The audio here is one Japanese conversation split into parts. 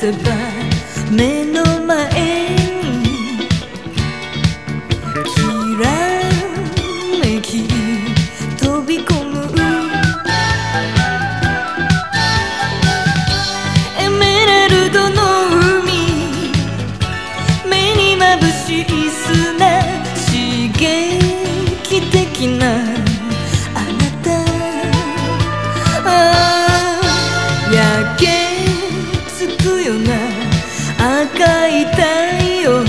せば目の前にきらめき飛び込む赤い太陽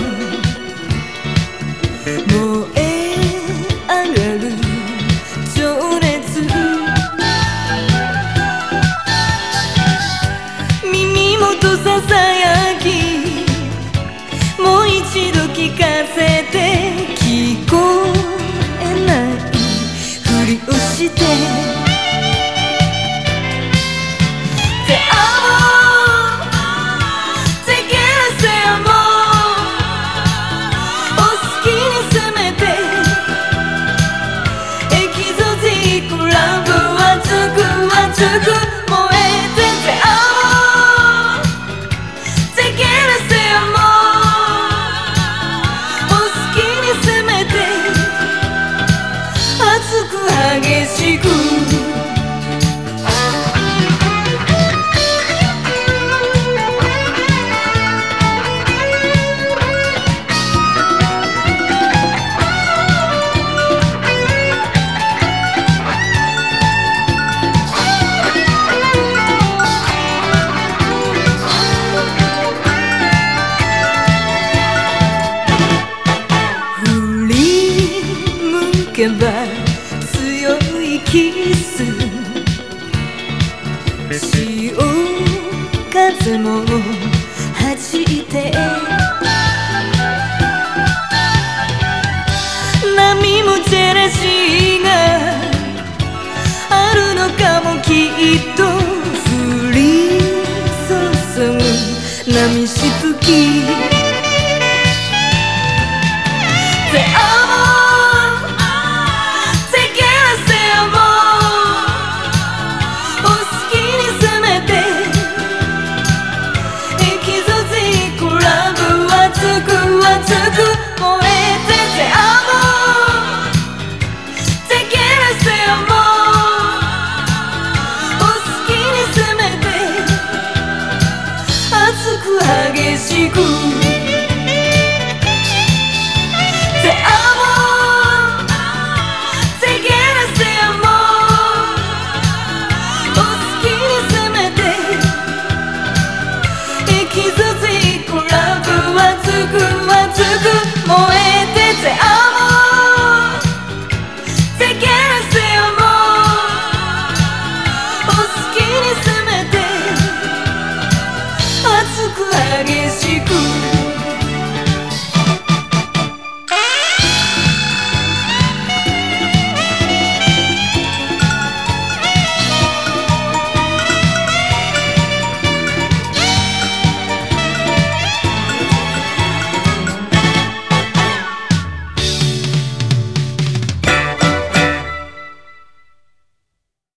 燃え上がる情熱。耳元ささやき。もう一度聞かせて。聞こえない。ふりをして。けば強いキス潮風も弾いて波もジェラシーがあるのかもきっと降り注ぐ波しぶき Desde cu.